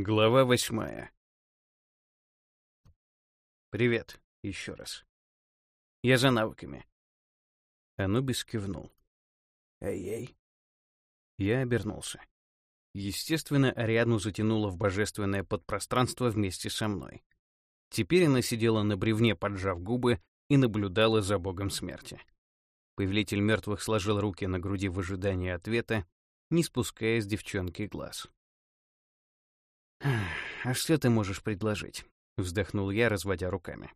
Глава восьмая. «Привет, еще раз. Я за навыками». Анубис кивнул. «Эй-ей». Я обернулся. Естественно, Ариадну затянуло в божественное подпространство вместе со мной. Теперь она сидела на бревне, поджав губы, и наблюдала за богом смерти. Повелитель мертвых сложил руки на груди в ожидании ответа, не спуская с девчонки глаз. «А что ты можешь предложить?» — вздохнул я, разводя руками.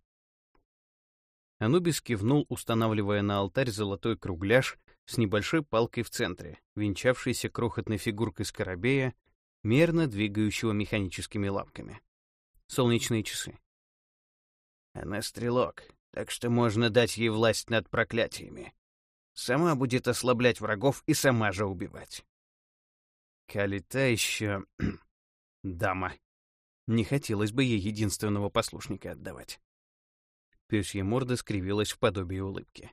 Анубис кивнул, устанавливая на алтарь золотой кругляш с небольшой палкой в центре, венчавшейся крохотной фигуркой скоробея, мерно двигающего механическими лапками. Солнечные часы. Она стрелок, так что можно дать ей власть над проклятиями. Сама будет ослаблять врагов и сама же убивать. Калита еще дама. Не хотелось бы ей единственного послушника отдавать. Пёсья морда скривилась в подобии улыбки.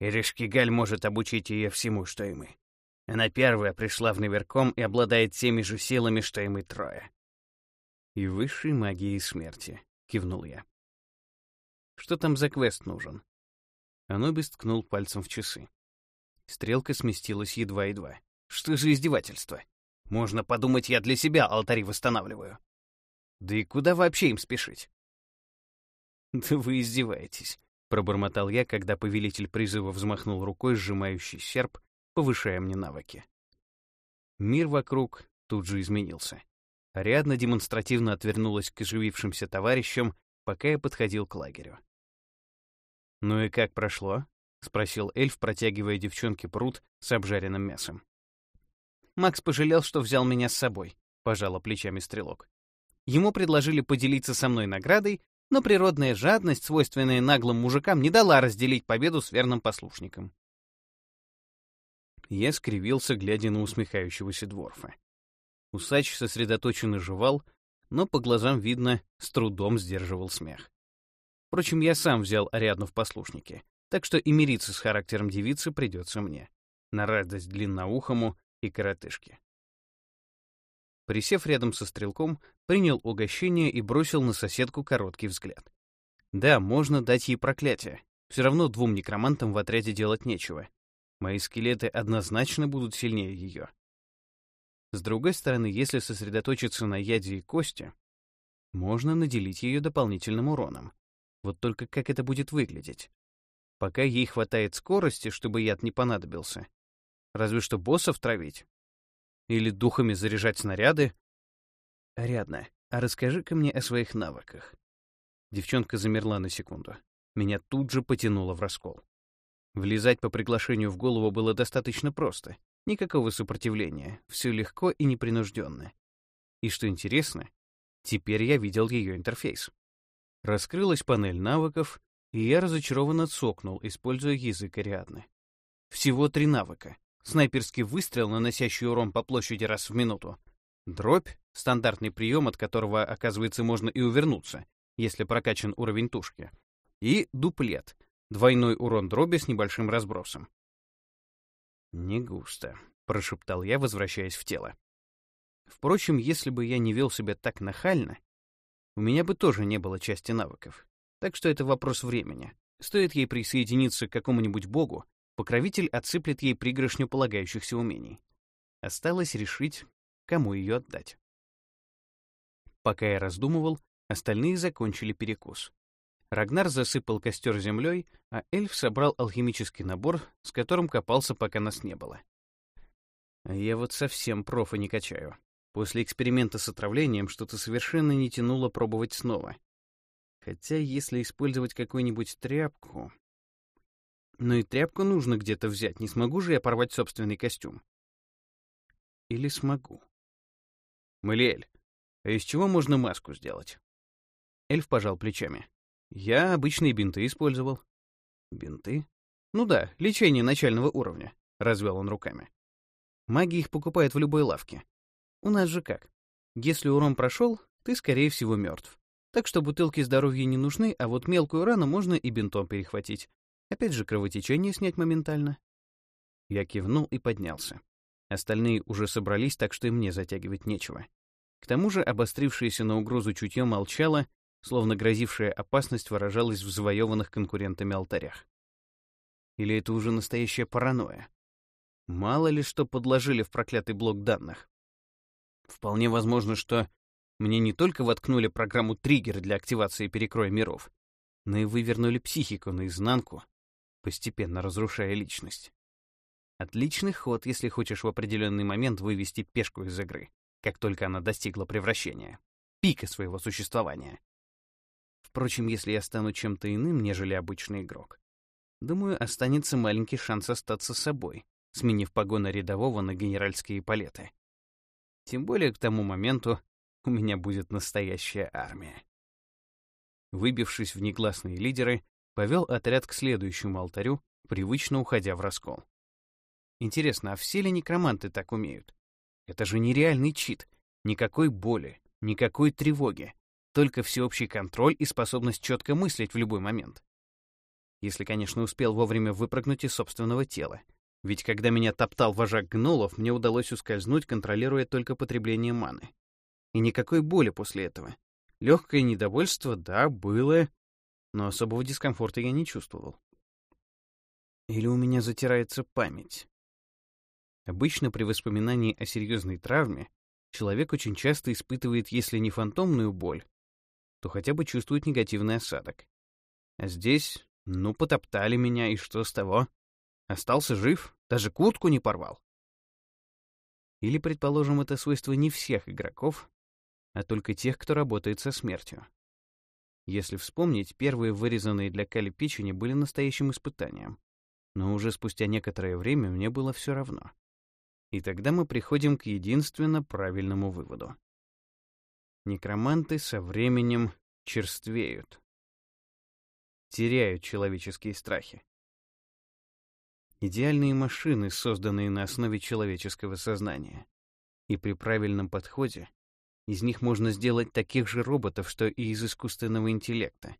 Иришкигаль может обучить ее всему, что и мы. Она первая пришла в Наверком и обладает теми же силами, что и мы трое. «И высшей магией смерти», — кивнул я. «Что там за квест нужен?» Анубис ткнул пальцем в часы. Стрелка сместилась едва-едва. «Что же издевательство? Можно подумать, я для себя алтари восстанавливаю. Да и куда вообще им спешить? Да вы издеваетесь, пробормотал я, когда повелитель призыва взмахнул рукой, сжимающий серп, повышая мне навыки. Мир вокруг тут же изменился. Ариадна демонстративно отвернулась к оживившимся товарищам, пока я подходил к лагерю. «Ну и как прошло?» — спросил эльф, протягивая девчонке пруд с обжаренным мясом. Макс пожалел, что взял меня с собой, пожала плечами стрелок. Ему предложили поделиться со мной наградой, но природная жадность, свойственная наглым мужикам, не дала разделить победу с верным послушником. Я скривился, глядя на усмехающегося дворфа. Усач сосредоточенно жевал, но по глазам видно, с трудом сдерживал смех. Впрочем, я сам взял Ариадну в послушники, так что и мириться с характером девицы придется мне. На радость длинноухому и коротышки. Присев рядом со стрелком, принял угощение и бросил на соседку короткий взгляд. Да, можно дать ей проклятие. Все равно двум некромантам в отряде делать нечего. Мои скелеты однозначно будут сильнее ее. С другой стороны, если сосредоточиться на яде и кости, можно наделить ее дополнительным уроном. Вот только как это будет выглядеть? Пока ей хватает скорости, чтобы яд не понадобился, Разве что боссов травить. Или духами заряжать снаряды. Рядно, а расскажи-ка мне о своих навыках. Девчонка замерла на секунду. Меня тут же потянуло в раскол. Влезать по приглашению в голову было достаточно просто. Никакого сопротивления. Все легко и непринужденно. И что интересно, теперь я видел ее интерфейс. Раскрылась панель навыков, и я разочарованно цокнул, используя язык Ариадны. Всего три навыка. Снайперский выстрел, наносящий урон по площади раз в минуту. Дробь — стандартный прием, от которого, оказывается, можно и увернуться, если прокачан уровень тушки. И дуплет — двойной урон дроби с небольшим разбросом. «Не густо», — прошептал я, возвращаясь в тело. Впрочем, если бы я не вел себя так нахально, у меня бы тоже не было части навыков. Так что это вопрос времени. Стоит ей присоединиться к какому-нибудь богу, покровитель отсыплет ей пригоршню полагающихся умений. Осталось решить, кому ее отдать. Пока я раздумывал, остальные закончили перекус. Рагнар засыпал костер землей, а эльф собрал алхимический набор, с которым копался, пока нас не было. Я вот совсем профа не качаю. После эксперимента с отравлением что-то совершенно не тянуло пробовать снова. Хотя если использовать какую-нибудь тряпку... Но и тряпку нужно где-то взять, не смогу же я порвать собственный костюм. Или смогу? Малиэль, а из чего можно маску сделать? Эльф пожал плечами. Я обычные бинты использовал. Бинты? Ну да, лечение начального уровня, развел он руками. Маги их покупают в любой лавке. У нас же как? Если урон прошел, ты, скорее всего, мертв. Так что бутылки здоровья не нужны, а вот мелкую рану можно и бинтом перехватить. Опять же кровотечение снять моментально. Я кивнул и поднялся. Остальные уже собрались, так что и мне затягивать нечего. К тому же обострившееся на угрозу чутье молчало, словно грозившая опасность выражалась в завоеванных конкурентами алтарях. Или это уже настоящая паранойя? Мало ли что подложили в проклятый блок данных. Вполне возможно, что мне не только воткнули программу триггер для активации перекроя миров, но и вывернули психику наизнанку, постепенно разрушая личность. Отличный ход, если хочешь в определенный момент вывести пешку из игры, как только она достигла превращения, пика своего существования. Впрочем, если я стану чем-то иным, нежели обычный игрок, думаю, останется маленький шанс остаться собой, сменив погоны рядового на генеральские палеты. Тем более к тому моменту у меня будет настоящая армия. Выбившись в негласные лидеры, повел отряд к следующему алтарю, привычно уходя в раскол. Интересно, а все ли некроманты так умеют? Это же нереальный чит. Никакой боли, никакой тревоги, только всеобщий контроль и способность четко мыслить в любой момент. Если, конечно, успел вовремя выпрыгнуть из собственного тела. Ведь когда меня топтал вожак гнолов, мне удалось ускользнуть, контролируя только потребление маны. И никакой боли после этого. Легкое недовольство, да, было, но особого дискомфорта я не чувствовал. Или у меня затирается память. Обычно при воспоминании о серьезной травме человек очень часто испытывает, если не фантомную боль, то хотя бы чувствует негативный осадок. А здесь, ну, потоптали меня, и что с того? Остался жив, даже куртку не порвал. Или, предположим, это свойство не всех игроков, а только тех, кто работает со смертью. Если вспомнить, первые вырезанные для Кали печени были настоящим испытанием. Но уже спустя некоторое время мне было все равно. И тогда мы приходим к единственно правильному выводу. Некроманты со временем черствеют. Теряют человеческие страхи. Идеальные машины, созданные на основе человеческого сознания. И при правильном подходе из них можно сделать таких же роботов, что и из искусственного интеллекта.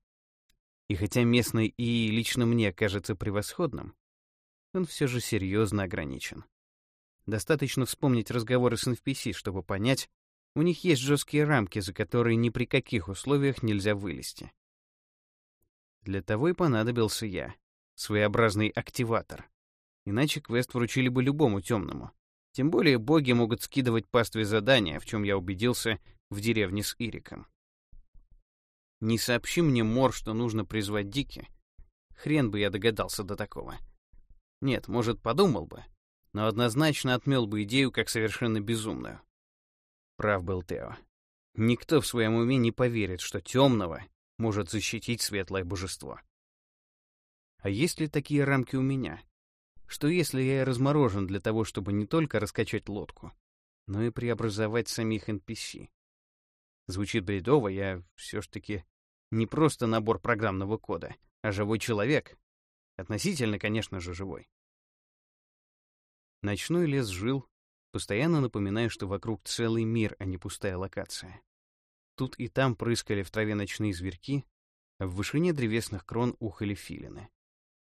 И хотя местный ИИ лично мне кажется превосходным, он все же серьезно ограничен. Достаточно вспомнить разговоры с NPC, чтобы понять, у них есть жесткие рамки, за которые ни при каких условиях нельзя вылезти. Для того и понадобился я, своеобразный активатор. Иначе квест вручили бы любому темному, тем более боги могут скидывать пастве задания, в чем я убедился в деревне с Ириком. Не сообщи мне, Мор, что нужно призвать Дики. Хрен бы я догадался до такого. Нет, может, подумал бы, но однозначно отмел бы идею как совершенно безумную. Прав был Тео. Никто в своем уме не поверит, что темного может защитить светлое божество. А есть ли такие рамки у меня? Что если я разморожен для того, чтобы не только раскачать лодку, но и преобразовать самих NPC. Звучит бредово, я все ж таки не просто набор программного кода, а живой человек. Относительно, конечно же, живой. Ночной лес жил, постоянно напоминая, что вокруг целый мир, а не пустая локация. Тут и там прыскали в траве ночные зверьки, а в вышине древесных крон ухали филины.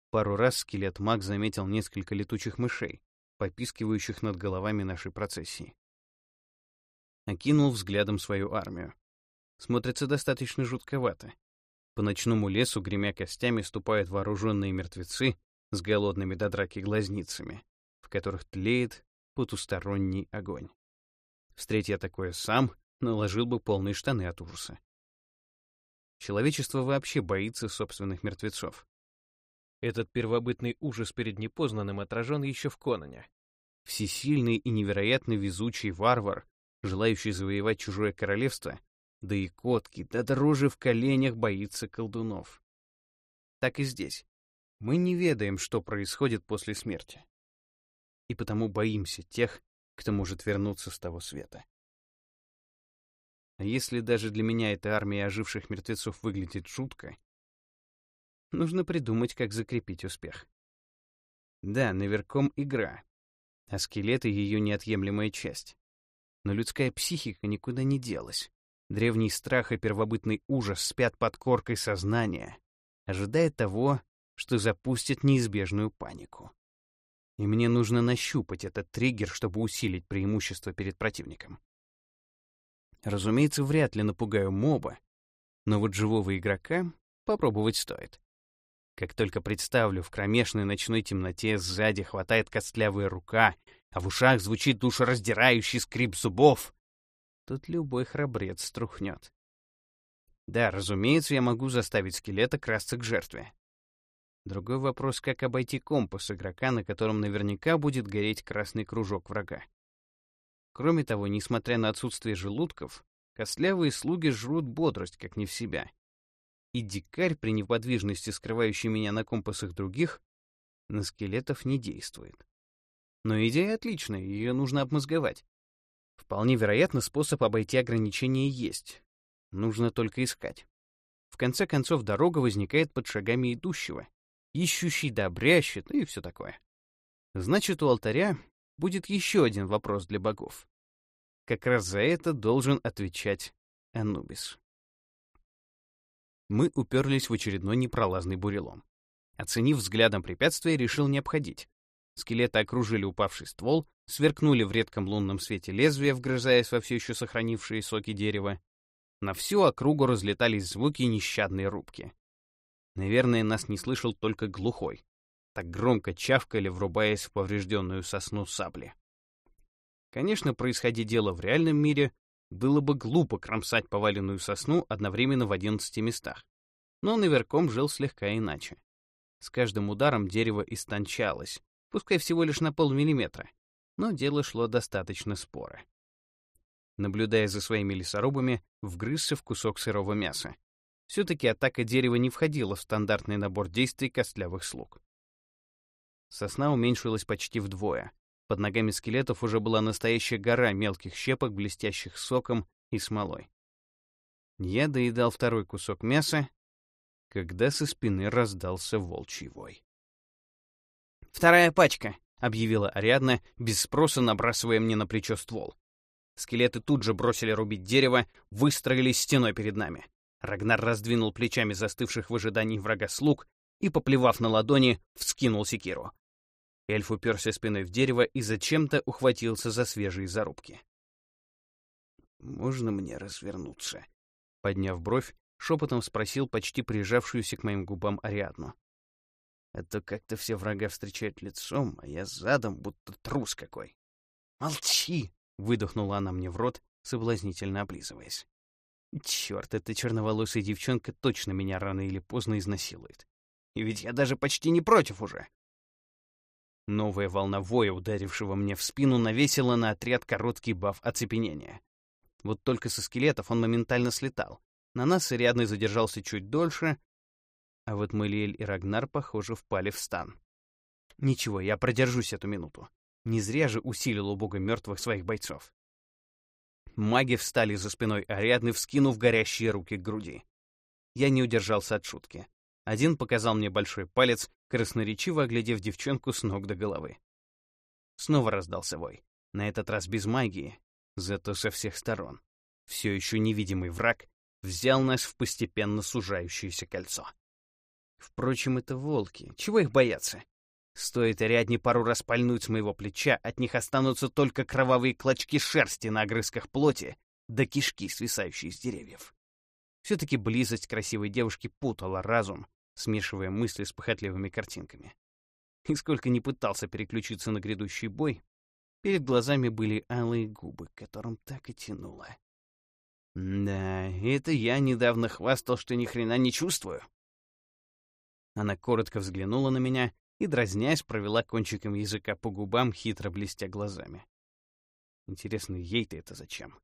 Пару раз скелет маг заметил несколько летучих мышей, попискивающих над головами нашей процессии. Окинул взглядом свою армию. Смотрится достаточно жутковато. По ночному лесу, гремя костями, ступают вооруженные мертвецы с голодными до драки глазницами, в которых тлеет потусторонний огонь. Встреть я такое сам, наложил бы полные штаны от ужаса. Человечество вообще боится собственных мертвецов. Этот первобытный ужас перед непознанным отражен еще в Конане. Всесильный и невероятно везучий варвар, желающий завоевать чужое королевство, да и котки, да дрожи в коленях боится колдунов. Так и здесь. Мы не ведаем, что происходит после смерти. И потому боимся тех, кто может вернуться с того света. А если даже для меня эта армия оживших мертвецов выглядит жутко, Нужно придумать, как закрепить успех. Да, наверхом игра, а скелеты — ее неотъемлемая часть. Но людская психика никуда не делась. Древний страх и первобытный ужас спят под коркой сознания, ожидая того, что запустит неизбежную панику. И мне нужно нащупать этот триггер, чтобы усилить преимущество перед противником. Разумеется, вряд ли напугаю моба, но вот живого игрока попробовать стоит. Как только представлю, в кромешной ночной темноте сзади хватает костлявая рука, а в ушах звучит душераздирающий скрип зубов, тут любой храбрец струхнет. Да, разумеется, я могу заставить скелета красться к жертве. Другой вопрос, как обойти компас игрока, на котором наверняка будет гореть красный кружок врага. Кроме того, несмотря на отсутствие желудков, костлявые слуги жрут бодрость, как не в себя и дикарь при неподвижности, скрывающий меня на компасах других, на скелетов не действует. Но идея отличная, ее нужно обмозговать. Вполне вероятно, способ обойти ограничения есть. Нужно только искать. В конце концов, дорога возникает под шагами идущего. Ищущий да обрящет, и все такое. Значит, у алтаря будет еще один вопрос для богов. Как раз за это должен отвечать Анубис мы уперлись в очередной непролазный бурелом. Оценив взглядом препятствие, решил не обходить. Скелеты окружили упавший ствол, сверкнули в редком лунном свете лезвия, вгрызаясь во все еще сохранившие соки дерева. На всю округу разлетались звуки нещадной рубки. Наверное, нас не слышал только глухой. Так громко чавкали, врубаясь в поврежденную сосну сабли. Конечно, происходи дело в реальном мире, было бы глупо кромсать поваленную сосну одновременно в 11 местах. Но наверхом жил слегка иначе. С каждым ударом дерево истончалось, пускай всего лишь на полмиллиметра, но дело шло достаточно споро. Наблюдая за своими лесорубами, вгрызся в кусок сырого мяса. Все-таки атака дерева не входила в стандартный набор действий костлявых слуг. Сосна уменьшилась почти вдвое, под ногами скелетов уже была настоящая гора мелких щепок, блестящих соком и смолой. Я доедал второй кусок мяса, когда со спины раздался волчий вой. «Вторая пачка!» — объявила Ариадна, без спроса набрасывая мне на плечо ствол. Скелеты тут же бросили рубить дерево, выстроились стеной перед нами. Рагнар раздвинул плечами застывших в ожидании врага слуг и, поплевав на ладони, вскинул секиру. Эльф уперся спиной в дерево и зачем-то ухватился за свежие зарубки. «Можно мне развернуться?» Подняв бровь, шепотом спросил почти прижавшуюся к моим губам Ариадну. «А то как-то все врага встречают лицом, а я задом, будто трус какой». «Молчи!» — выдохнула она мне в рот, соблазнительно облизываясь. «Черт, эта черноволосая девчонка точно меня рано или поздно изнасилует. И ведь я даже почти не против уже. Новая волна воя, ударившего мне в спину, навесила на отряд короткий баф оцепенения. Вот только со скелетов он моментально слетал. На нас Ириадный задержался чуть дольше, а вот Мэлиэль и Рагнар, похоже, впали в стан. Ничего, я продержусь эту минуту. Не зря же усилил у мертвых своих бойцов. Маги встали за спиной Ариадны, вскинув горящие руки к груди. Я не удержался от шутки. Один показал мне большой палец, красноречиво оглядев девчонку с ног до головы. Снова раздался вой. На этот раз без магии, зато со всех сторон. Все еще невидимый враг взял нас в постепенно сужающееся кольцо. Впрочем, это волки. Чего их бояться? Стоит Ариадне пару раз пальнуть с моего плеча, от них останутся только кровавые клочки шерсти на огрызках плоти да кишки, свисающие с деревьев. Все-таки близость красивой девушки путала разум, смешивая мысли с похотливыми картинками. И сколько не пытался переключиться на грядущий бой, перед глазами были алые губы, которым так и тянуло. Да, это я недавно хвастал, что ни хрена не чувствую. Она коротко взглянула на меня и, дразнясь, провела кончиком языка по губам, хитро блестя глазами. Интересно, ей-то это зачем?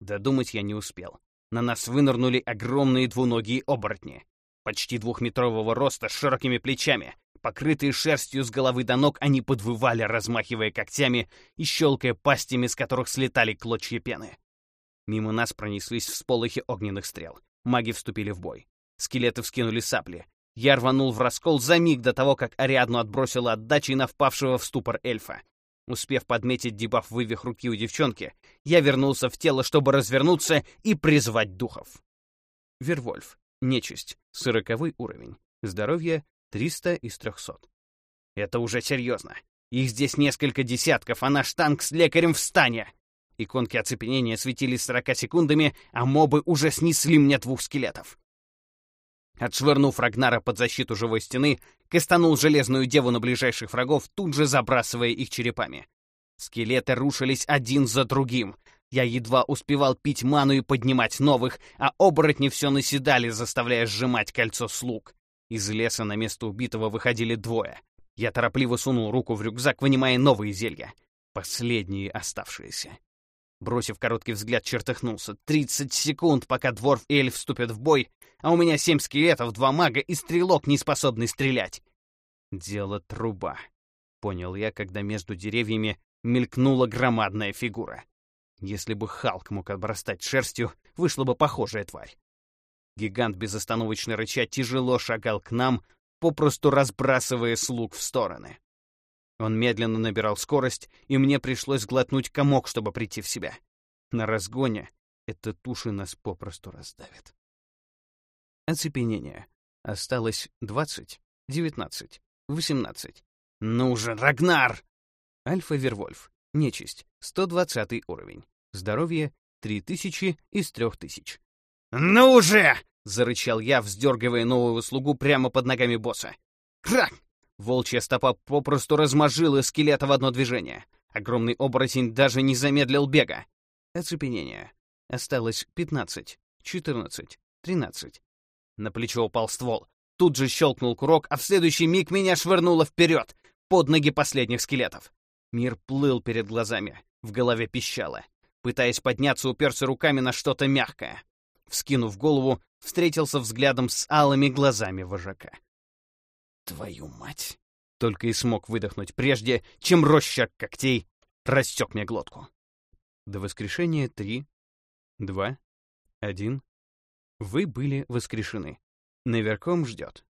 Додумать я не успел. На нас вынырнули огромные двуногие оборотни почти двухметрового роста с широкими плечами. Покрытые шерстью с головы до ног, они подвывали, размахивая когтями и щелкая пастями, с которых слетали клочья пены. Мимо нас пронеслись всполохи огненных стрел. Маги вступили в бой. Скелеты вскинули сапли. Я рванул в раскол за миг до того, как Ариадну отбросила отдачей на впавшего в ступор эльфа. Успев подметить дебаф вывих руки у девчонки, я вернулся в тело, чтобы развернуться и призвать духов. Вервольф. Нечисть. Сороковой уровень. Здоровье 300 из 300. Это уже серьезно. Их здесь несколько десятков, а наш танк с лекарем в. Иконки оцепенения светились 40 секундами, а мобы уже снесли мне двух скелетов. Отшвырнув Рагнара под защиту живой стены, кастанул железную деву на ближайших врагов, тут же забрасывая их черепами. Скелеты рушились один за другим. Я едва успевал пить ману и поднимать новых, а оборотни все наседали, заставляя сжимать кольцо слуг. Из леса на место убитого выходили двое. Я торопливо сунул руку в рюкзак, вынимая новые зелья. Последние оставшиеся. Бросив короткий взгляд, чертыхнулся. Тридцать секунд, пока дворф и эльф вступят в бой, а у меня семь скелетов, два мага и стрелок, не способный стрелять. Дело труба. Понял я, когда между деревьями мелькнула громадная фигура. Если бы Халк мог обрастать шерстью, вышла бы похожая тварь. Гигант безостановочно рыча тяжело шагал к нам, попросту разбрасывая слуг в стороны. Он медленно набирал скорость, и мне пришлось глотнуть комок, чтобы прийти в себя. На разгоне эта туши нас попросту раздавит. Оцепенение. Осталось 20, 19, 18. Ну же, Рагнар! Альфа-Вервольф. Нечисть. 120 уровень. Здоровье 3000 из 3000. «Ну же!» — зарычал я, вздергивая нового слугу прямо под ногами босса. «Крак! Волчья стопа попросту размажила скелета в одно движение. Огромный оборотень даже не замедлил бега. Оцепенение. Осталось 15, 14, 13. На плечо упал ствол. Тут же щелкнул курок, а в следующий миг меня швырнуло вперед, под ноги последних скелетов. Мир плыл перед глазами, в голове пищало. Пытаясь подняться, уперся руками на что-то мягкое. Вскинув голову, встретился взглядом с алыми глазами вожака. Твою мать! Только и смог выдохнуть прежде, чем росчерк когтей растек мне глотку. До воскрешения три, два, один. Вы были воскрешены. Наверхом ждет.